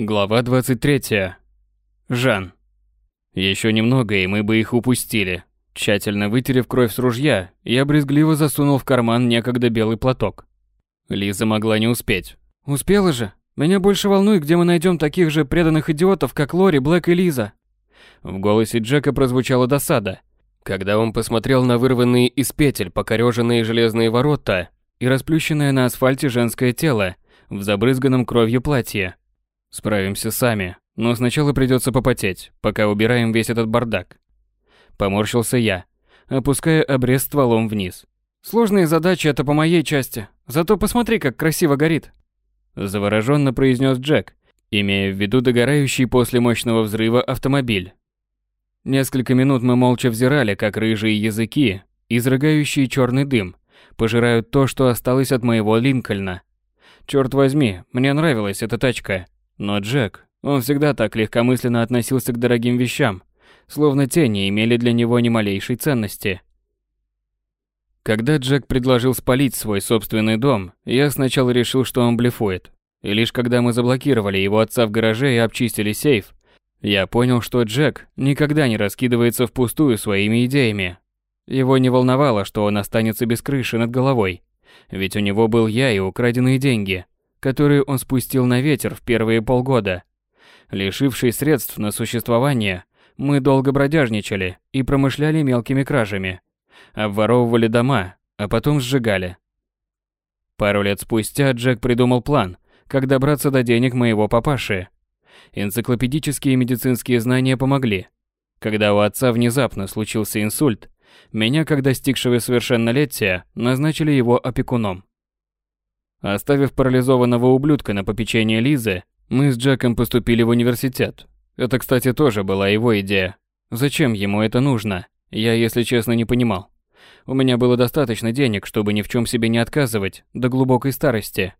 Глава 23. Жан. Еще немного, и мы бы их упустили. Тщательно вытерев кровь с ружья, я брезгливо засунул в карман некогда белый платок. Лиза могла не успеть. «Успела же. Меня больше волнует, где мы найдем таких же преданных идиотов, как Лори, Блэк и Лиза». В голосе Джека прозвучала досада, когда он посмотрел на вырванные из петель покореженные железные ворота и расплющенное на асфальте женское тело в забрызганном кровью платье. Справимся сами, но сначала придется попотеть, пока убираем весь этот бардак. Поморщился я, опуская обрез стволом вниз. Сложные задачи это по моей части. Зато посмотри, как красиво горит. Завороженно произнес Джек, имея в виду догорающий после мощного взрыва автомобиль. Несколько минут мы молча взирали, как рыжие языки, изрыгающие черный дым, пожирают то, что осталось от моего Линкольна. Черт возьми, мне нравилась эта тачка. Но Джек, он всегда так легкомысленно относился к дорогим вещам, словно те не имели для него ни малейшей ценности. Когда Джек предложил спалить свой собственный дом, я сначала решил, что он блефует. И лишь когда мы заблокировали его отца в гараже и обчистили сейф, я понял, что Джек никогда не раскидывается впустую своими идеями. Его не волновало, что он останется без крыши над головой, ведь у него был я и украденные деньги – которые он спустил на ветер в первые полгода. Лишившись средств на существование, мы долго бродяжничали и промышляли мелкими кражами. Обворовывали дома, а потом сжигали. Пару лет спустя Джек придумал план, как добраться до денег моего папаши. Энциклопедические медицинские знания помогли. Когда у отца внезапно случился инсульт, меня, как достигшего совершеннолетия, назначили его опекуном. Оставив парализованного ублюдка на попечение Лизы, мы с Джеком поступили в университет. Это, кстати, тоже была его идея. Зачем ему это нужно? Я, если честно, не понимал. У меня было достаточно денег, чтобы ни в чем себе не отказывать до глубокой старости.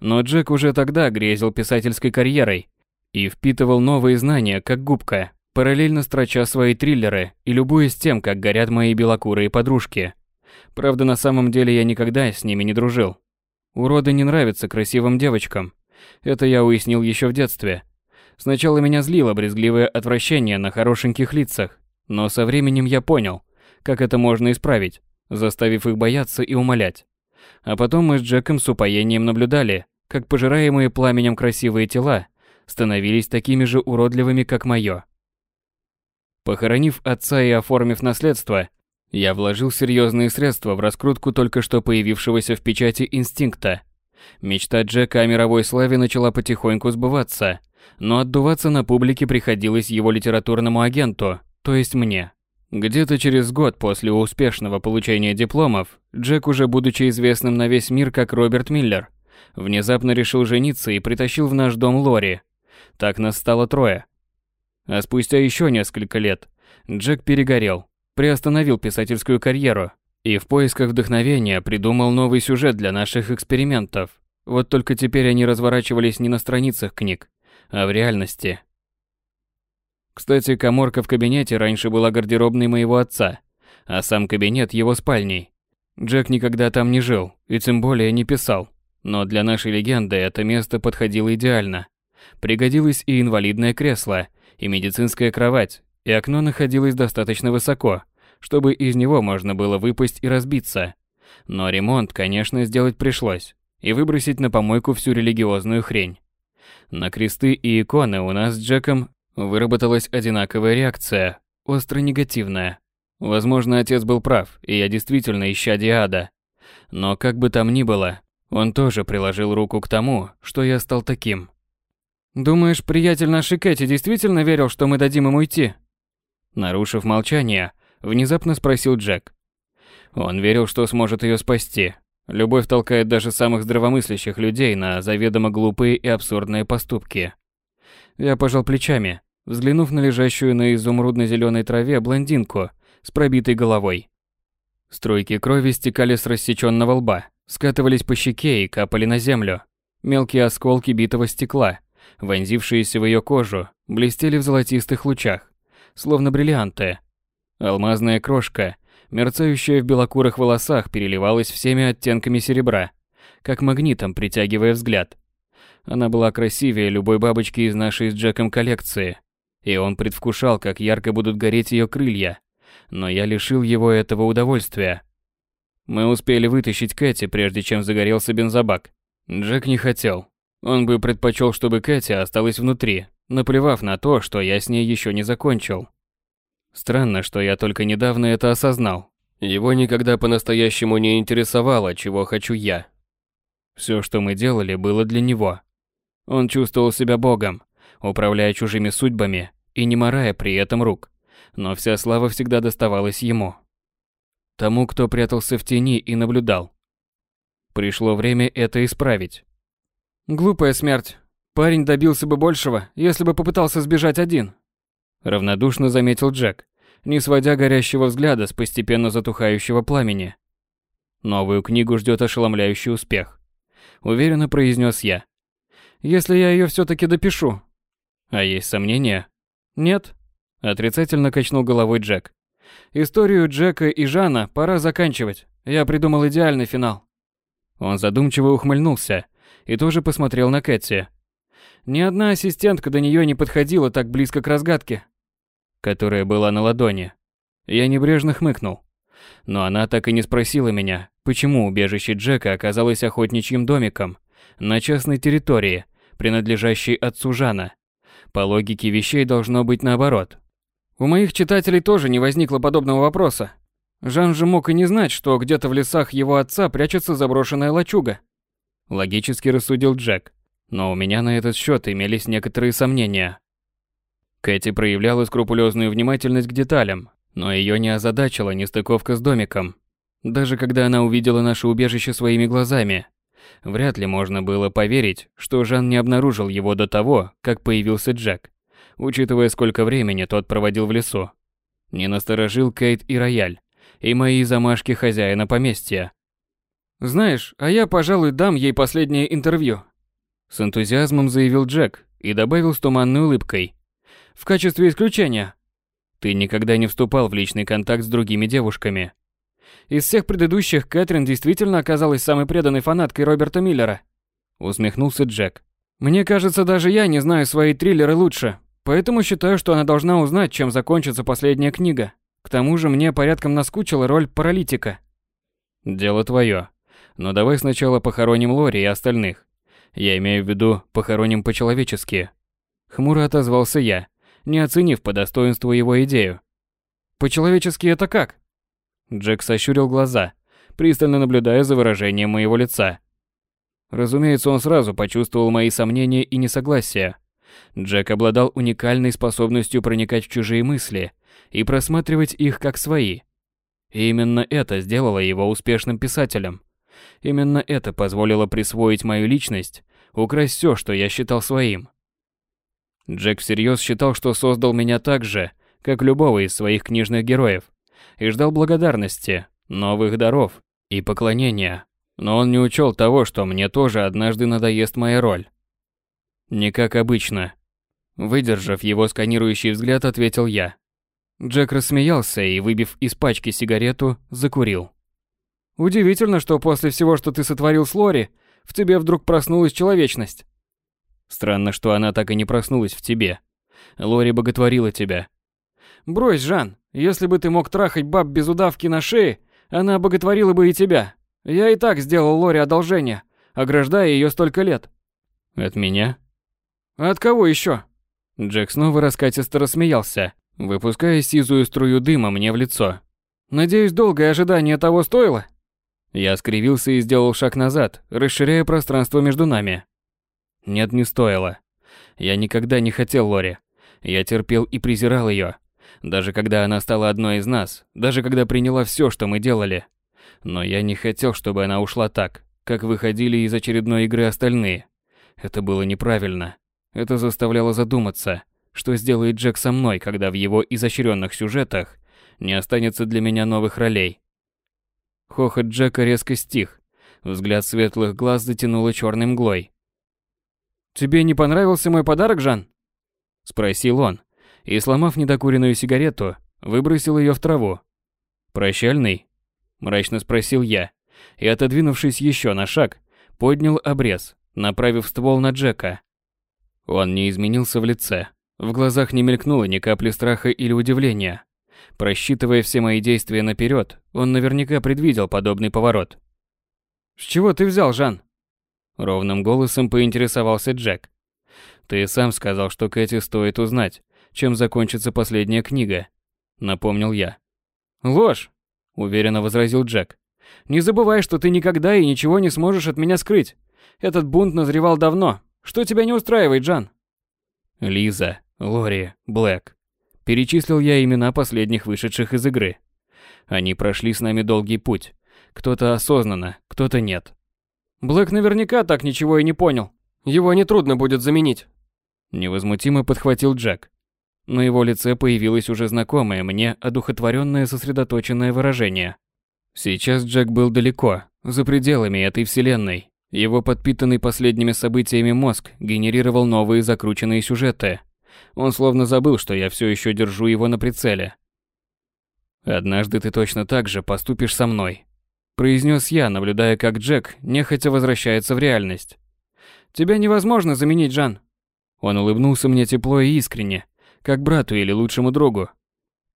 Но Джек уже тогда грезил писательской карьерой и впитывал новые знания, как губка, параллельно строча свои триллеры и любуясь тем, как горят мои белокурые подружки. Правда, на самом деле я никогда с ними не дружил. Уроды не нравятся красивым девочкам. Это я уяснил еще в детстве. Сначала меня злило брезгливое отвращение на хорошеньких лицах, но со временем я понял, как это можно исправить, заставив их бояться и умолять. А потом мы с Джеком с упоением наблюдали, как пожираемые пламенем красивые тела становились такими же уродливыми, как моё. Похоронив отца и оформив наследство, я вложил серьезные средства в раскрутку только что появившегося в печати инстинкта. Мечта Джека о мировой славе начала потихоньку сбываться, но отдуваться на публике приходилось его литературному агенту, то есть мне. Где-то через год после успешного получения дипломов, Джек, уже будучи известным на весь мир как Роберт Миллер, внезапно решил жениться и притащил в наш дом Лори. Так нас стало трое. А спустя еще несколько лет Джек перегорел, приостановил писательскую карьеру и в поисках вдохновения придумал новый сюжет для наших экспериментов. Вот только теперь они разворачивались не на страницах книг, а в реальности. Кстати, коморка в кабинете раньше была гардеробной моего отца, а сам кабинет его спальней. Джек никогда там не жил и тем более не писал, но для нашей легенды это место подходило идеально. Пригодилось и инвалидное кресло, и медицинская кровать, и окно находилось достаточно высоко, чтобы из него можно было выпасть и разбиться. Но ремонт, конечно, сделать пришлось, и выбросить на помойку всю религиозную хрень. На кресты и иконы у нас с Джеком выработалась одинаковая реакция, остро негативная. Возможно, отец был прав, и я действительно ища Диада. Но как бы там ни было, он тоже приложил руку к тому, что я стал таким. «Думаешь, приятель нашей Кэти действительно верил, что мы дадим ему уйти?» Нарушив молчание, внезапно спросил Джек. Он верил, что сможет ее спасти. Любовь толкает даже самых здравомыслящих людей на заведомо глупые и абсурдные поступки. Я пожал плечами, взглянув на лежащую на изумрудно-зеленой траве блондинку с пробитой головой. Струйки крови стекали с рассеченного лба, скатывались по щеке и капали на землю. Мелкие осколки битого стекла, вонзившиеся в ее кожу, блестели в золотистых лучах словно бриллианты. Алмазная крошка, мерцающая в белокурых волосах, переливалась всеми оттенками серебра, как магнитом притягивая взгляд. Она была красивее любой бабочки из нашей с Джеком коллекции, и он предвкушал, как ярко будут гореть ее крылья. Но я лишил его этого удовольствия. Мы успели вытащить Кэти, прежде чем загорелся бензобак. Джек не хотел. Он бы предпочел, чтобы Кэти осталась внутри, наплевав на то, что я с ней еще не закончил. Странно, что я только недавно это осознал. Его никогда по-настоящему не интересовало, чего хочу я. Все, что мы делали, было для него. Он чувствовал себя богом, управляя чужими судьбами и не морая при этом рук. Но вся слава всегда доставалась ему. Тому, кто прятался в тени и наблюдал. Пришло время это исправить. Глупая смерть. Парень добился бы большего, если бы попытался сбежать один. Равнодушно заметил Джек, не сводя горящего взгляда с постепенно затухающего пламени. Новую книгу ждет ошеломляющий успех. Уверенно произнес я. Если я ее все-таки допишу. А есть сомнения? Нет. Отрицательно качнул головой Джек. Историю Джека и Жана пора заканчивать. Я придумал идеальный финал. Он задумчиво ухмыльнулся и тоже посмотрел на Кэти. Ни одна ассистентка до нее не подходила так близко к разгадке. Которая была на ладони. Я небрежно хмыкнул. Но она так и не спросила меня, почему убежище Джека оказалось охотничьим домиком на частной территории, принадлежащей отцу Жана. По логике вещей должно быть наоборот. У моих читателей тоже не возникло подобного вопроса. Жан же мог и не знать, что где-то в лесах его отца прячется заброшенная лачуга. Логически рассудил Джек. Но у меня на этот счет имелись некоторые сомнения. Кэти проявляла скрупулезную внимательность к деталям, но ее не озадачила нестыковка с домиком. Даже когда она увидела наше убежище своими глазами, вряд ли можно было поверить, что Жан не обнаружил его до того, как появился Джек, учитывая, сколько времени тот проводил в лесу. Не насторожил Кейт и рояль, и мои замашки хозяина поместья. «Знаешь, а я, пожалуй, дам ей последнее интервью», с энтузиазмом заявил Джек и добавил с туманной улыбкой. «В качестве исключения». «Ты никогда не вступал в личный контакт с другими девушками». Из всех предыдущих Кэтрин действительно оказалась самой преданной фанаткой Роберта Миллера. Усмехнулся Джек. Мне кажется, даже я не знаю свои триллеры лучше, поэтому считаю, что она должна узнать, чем закончится последняя книга. К тому же мне порядком наскучила роль паралитика. Дело твое. Но давай сначала похороним Лори и остальных. Я имею в виду, похороним по-человечески. Хмуро отозвался я, не оценив по достоинству его идею. По-человечески это как? Джек сощурил глаза, пристально наблюдая за выражением моего лица. Разумеется, он сразу почувствовал мои сомнения и несогласия. Джек обладал уникальной способностью проникать в чужие мысли и просматривать их как свои. И именно это сделало его успешным писателем. Именно это позволило присвоить мою личность, украсть все, что я считал своим. Джек всерьез считал, что создал меня так же, как любого из своих книжных героев, и ждал благодарности, новых даров и поклонения. Но он не учел того, что мне тоже однажды надоест моя роль. Не как обычно. Выдержав его сканирующий взгляд, ответил я. Джек рассмеялся и, выбив из пачки сигарету, закурил. Удивительно, что после всего, что ты сотворил с Лори, в тебе вдруг проснулась человечность. Странно, что она так и не проснулась в тебе. Лори боготворила тебя. Брось, Жан, если бы ты мог трахать баб без удавки на шее, она боготворила бы и тебя. Я и так сделал Лори одолжение, ограждая ее столько лет. От меня? От кого еще? Джек снова раскатисто рассмеялся, выпуская сизую струю дыма мне в лицо. Надеюсь, долгое ожидание того стоило? Я скривился и сделал шаг назад, расширяя пространство между нами. Нет, не стоило. Я никогда не хотел Лори. Я терпел и презирал ее. Даже когда она стала одной из нас, даже когда приняла все, что мы делали. Но я не хотел, чтобы она ушла так, как выходили из очередной игры остальные. Это было неправильно. Это заставляло задуматься, что сделает Джек со мной, когда в его изощренных сюжетах не останется для меня новых ролей. Хохот Джека резко стих. Взгляд светлых глаз затянуло черной мглой. «Тебе не понравился мой подарок, Жан?» Спросил он, и, сломав недокуренную сигарету, выбросил ее в траву. «Прощальный?» Мрачно спросил я, и, отодвинувшись еще на шаг, поднял обрез, направив ствол на Джека. Он не изменился в лице. В глазах не мелькнуло ни капли страха или удивления. Просчитывая все мои действия наперед, он наверняка предвидел подобный поворот. «С чего ты взял, Жан?» Ровным голосом поинтересовался Джек. «Ты сам сказал, что Кэти стоит узнать, чем закончится последняя книга», — напомнил я. «Ложь!» — уверенно возразил Джек. «Не забывай, что ты никогда и ничего не сможешь от меня скрыть. Этот бунт назревал давно. Что тебя не устраивает, Джан?» Лиза, Лори, Блэк. Перечислил я имена последних вышедших из игры. Они прошли с нами долгий путь. Кто-то осознанно, кто-то нет. Блэк наверняка так ничего и не понял. Его нетрудно будет заменить. Невозмутимо подхватил Джек. На его лице появилось уже знакомое мне одухотворенное сосредоточенное выражение. Сейчас Джек был далеко, за пределами этой вселенной. Его подпитанный последними событиями мозг генерировал новые закрученные сюжеты. Он словно забыл, что я все еще держу его на прицеле. «Однажды ты точно так же поступишь со мной», – произнес я, наблюдая, как Джек нехотя возвращается в реальность. «Тебя невозможно заменить, Жан». Он улыбнулся мне тепло и искренне, как брату или лучшему другу.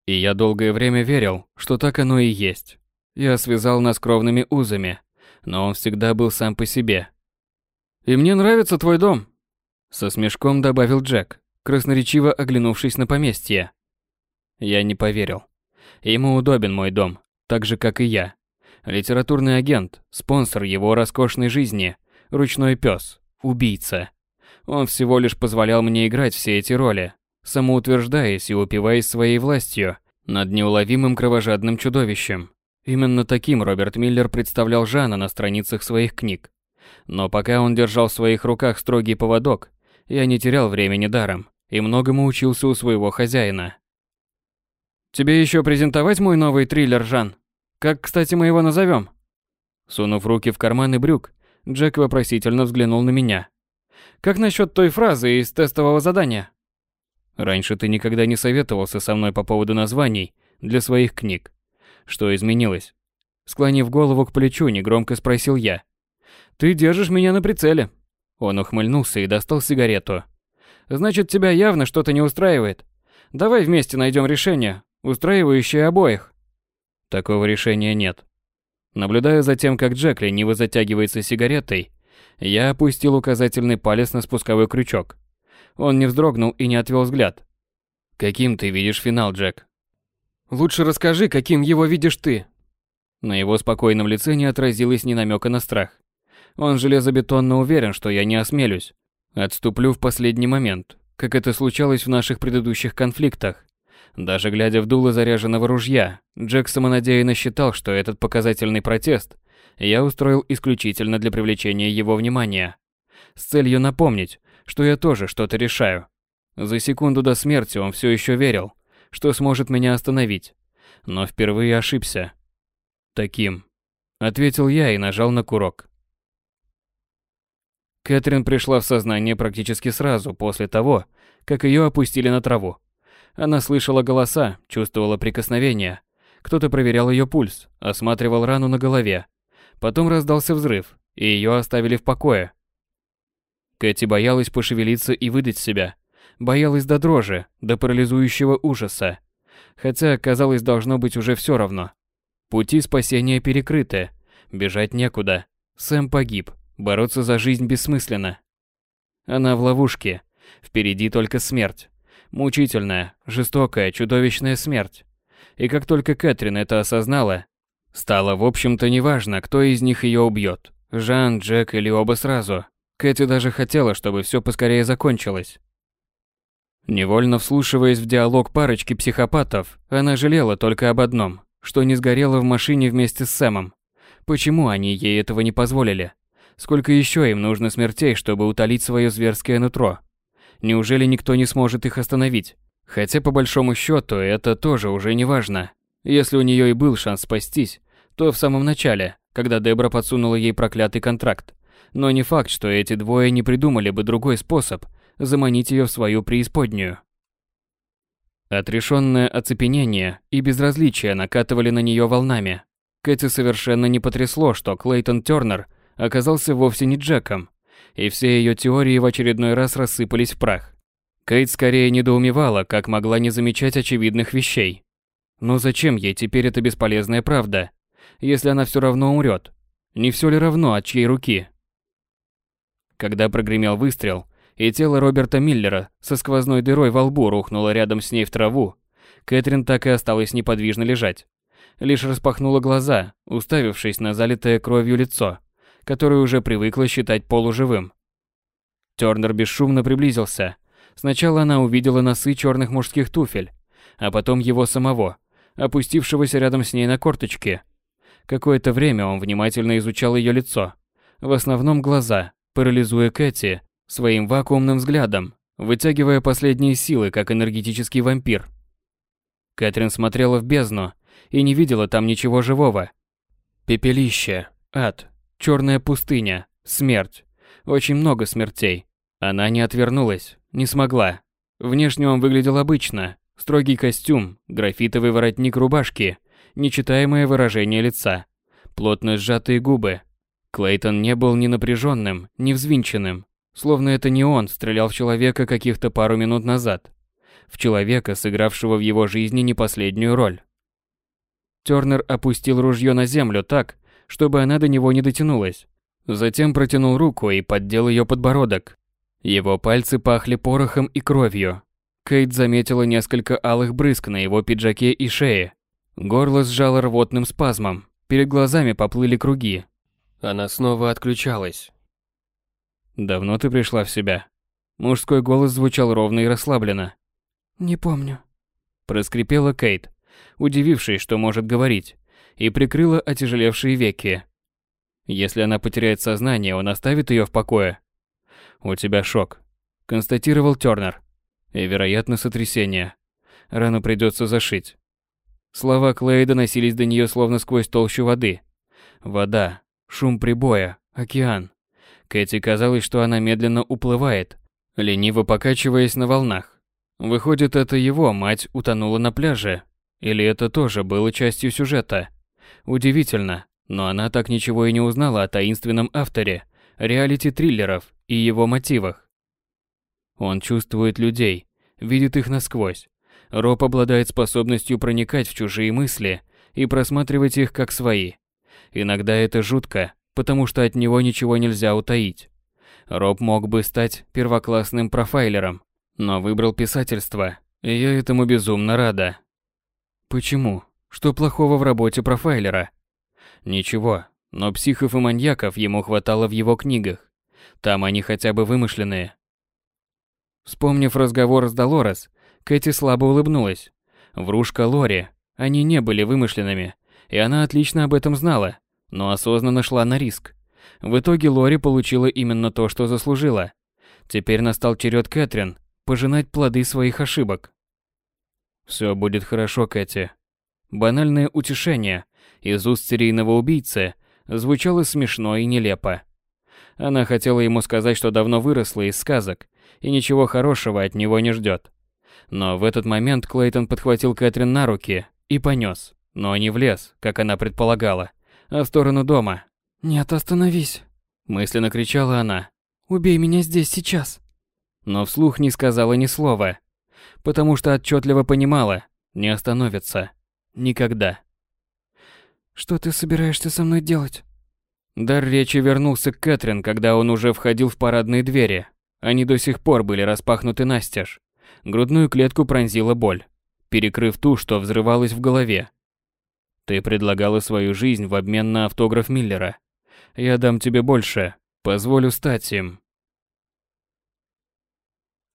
И я долгое время верил, что так оно и есть. Я связал нас кровными узами, но он всегда был сам по себе. «И мне нравится твой дом», — со смешком добавил Джек, красноречиво оглянувшись на поместье. Я не поверил. Ему удобен мой дом, так же, как и я. Литературный агент, спонсор его роскошной жизни, ручной пес, убийца. Он всего лишь позволял мне играть все эти роли, самоутверждаясь и упиваясь своей властью над неуловимым кровожадным чудовищем. Именно таким Роберт Миллер представлял Жана на страницах своих книг. Но пока он держал в своих руках строгий поводок, я не терял времени даром и многому учился у своего хозяина. «Тебе еще презентовать мой новый триллер, Жан? Как, кстати, мы его назовем?» Сунув руки в карманы брюк, Джек вопросительно взглянул на меня. «Как насчет той фразы из тестового задания?» Раньше ты никогда не советовался со мной по поводу названий для своих книг. Что изменилось? Склонив голову к плечу, негромко спросил я. Ты держишь меня на прицеле. Он ухмыльнулся и достал сигарету. Значит, тебя явно что-то не устраивает. Давай вместе найдем решение, устраивающее обоих. Такого решения нет. Наблюдая за тем, как Джек лениво затягивается сигаретой, я опустил указательный палец на спусковой крючок. Он не вздрогнул и не отвел взгляд. «Каким ты видишь финал, Джек?» «Лучше расскажи, каким его видишь ты». На его спокойном лице не отразилось ни намека на страх. Он железобетонно уверен, что я не осмелюсь. Отступлю в последний момент, как это случалось в наших предыдущих конфликтах. Даже глядя в дуло заряженного ружья, Джек самонадеянно считал, что этот показательный протест я устроил исключительно для привлечения его внимания. С целью напомнить, что я тоже что-то решаю. За секунду до смерти он все еще верил, что сможет меня остановить, но впервые ошибся. Таким, ответил я и нажал на курок. Кэтрин пришла в сознание практически сразу после того, как ее опустили на траву. Она слышала голоса, чувствовала прикосновения. Кто-то проверял ее пульс, осматривал рану на голове. Потом раздался взрыв, и ее оставили в покое, Кэти боялась пошевелиться и выдать себя. Боялась до дрожи, до парализующего ужаса. Хотя, казалось, должно быть уже все равно. Пути спасения перекрыты. Бежать некуда. Сэм погиб. Бороться за жизнь бессмысленно. Она в ловушке. Впереди только смерть. Мучительная, жестокая, чудовищная смерть. И как только Кэтрин это осознала, стало в общем-то неважно, кто из них ее убьет. Жан, Джек или оба сразу. Кэти даже хотела, чтобы все поскорее закончилось. Невольно вслушиваясь в диалог парочки психопатов, она жалела только об одном, что не сгорела в машине вместе с Сэмом. Почему они ей этого не позволили? Сколько еще им нужно смертей, чтобы утолить свое зверское нутро? Неужели никто не сможет их остановить? Хотя по большому счету это тоже уже не важно. Если у нее и был шанс спастись, то в самом начале, когда Дебра подсунула ей проклятый контракт. Но не факт, что эти двое не придумали бы другой способ заманить ее в свою преисподнюю. Отрешенное оцепенение и безразличие накатывали на нее волнами. Кэти совершенно не потрясло, что Клейтон Тернер оказался вовсе не Джеком, и все ее теории в очередной раз рассыпались в прах. Кейт скорее недоумевала, как могла не замечать очевидных вещей. Но зачем ей теперь эта бесполезная правда, если она все равно умрет? Не все ли равно, от чьей руки? Когда прогремел выстрел, и тело Роберта Миллера со сквозной дырой во лбу рухнуло рядом с ней в траву, Кэтрин так и осталась неподвижно лежать. Лишь распахнула глаза, уставившись на залитое кровью лицо, которое уже привыкла считать полуживым. Тёрнер бесшумно приблизился. Сначала она увидела носы черных мужских туфель, а потом его самого, опустившегося рядом с ней на корточки. Какое-то время он внимательно изучал ее лицо, в основном глаза, парализуя Кэти своим вакуумным взглядом, вытягивая последние силы, как энергетический вампир. Кэтрин смотрела в бездну и не видела там ничего живого. Пепелище, ад, черная пустыня, смерть. Очень много смертей. Она не отвернулась, не смогла. Внешне он выглядел обычно. Строгий костюм, графитовый воротник рубашки, нечитаемое выражение лица, плотно сжатые губы, Клейтон не был ни напряженным, ни взвинченным, словно это не он стрелял в человека каких-то пару минут назад, в человека, сыгравшего в его жизни не последнюю роль. Тёрнер опустил ружье на землю так, чтобы она до него не дотянулась. Затем протянул руку и поддел ее подбородок. Его пальцы пахли порохом и кровью. Кейт заметила несколько алых брызг на его пиджаке и шее. Горло сжало рвотным спазмом. Перед глазами поплыли круги, она снова отключалась. «Давно ты пришла в себя?» Мужской голос звучал ровно и расслабленно. «Не помню», – проскрипела Кейт, удивившись, что может говорить, и прикрыла отяжелевшие веки. Если она потеряет сознание, он оставит ее в покое. «У тебя шок», – констатировал Тёрнер. «И, вероятно, сотрясение. Рану придется зашить». Слова Клея доносились до нее словно сквозь толщу воды. Вода, Шум прибоя, океан. Кэти казалось, что она медленно уплывает, лениво покачиваясь на волнах. Выходит, это его мать утонула на пляже? Или это тоже было частью сюжета? Удивительно, но она так ничего и не узнала о таинственном авторе, реалити-триллеров и его мотивах. Он чувствует людей, видит их насквозь. Роб обладает способностью проникать в чужие мысли и просматривать их как свои. Иногда это жутко, потому что от него ничего нельзя утаить. Роб мог бы стать первоклассным профайлером, но выбрал писательство, я этому безумно рада. Почему? Что плохого в работе профайлера? Ничего, но психов и маньяков ему хватало в его книгах. Там они хотя бы вымышленные. Вспомнив разговор с Долорес, Кэти слабо улыбнулась. Врушка Лори, они не были вымышленными, и она отлично об этом знала, но осознанно шла на риск. В итоге Лори получила именно то, что заслужила. Теперь настал черед Кэтрин пожинать плоды своих ошибок. Все будет хорошо, Кэти. Банальное утешение из уст серийного убийцы звучало смешно и нелепо. Она хотела ему сказать, что давно выросла из сказок и ничего хорошего от него не ждет. Но в этот момент Клейтон подхватил Кэтрин на руки и понес но не в лес, как она предполагала, а в сторону дома. «Нет, остановись!» – мысленно кричала она. «Убей меня здесь сейчас!» Но вслух не сказала ни слова, потому что отчетливо понимала, не остановится. Никогда. «Что ты собираешься со мной делать?» Дар речи вернулся к Кэтрин, когда он уже входил в парадные двери. Они до сих пор были распахнуты настежь. Грудную клетку пронзила боль, перекрыв ту, что взрывалась в голове. Ты предлагала свою жизнь в обмен на автограф Миллера. Я дам тебе больше. Позволю стать им.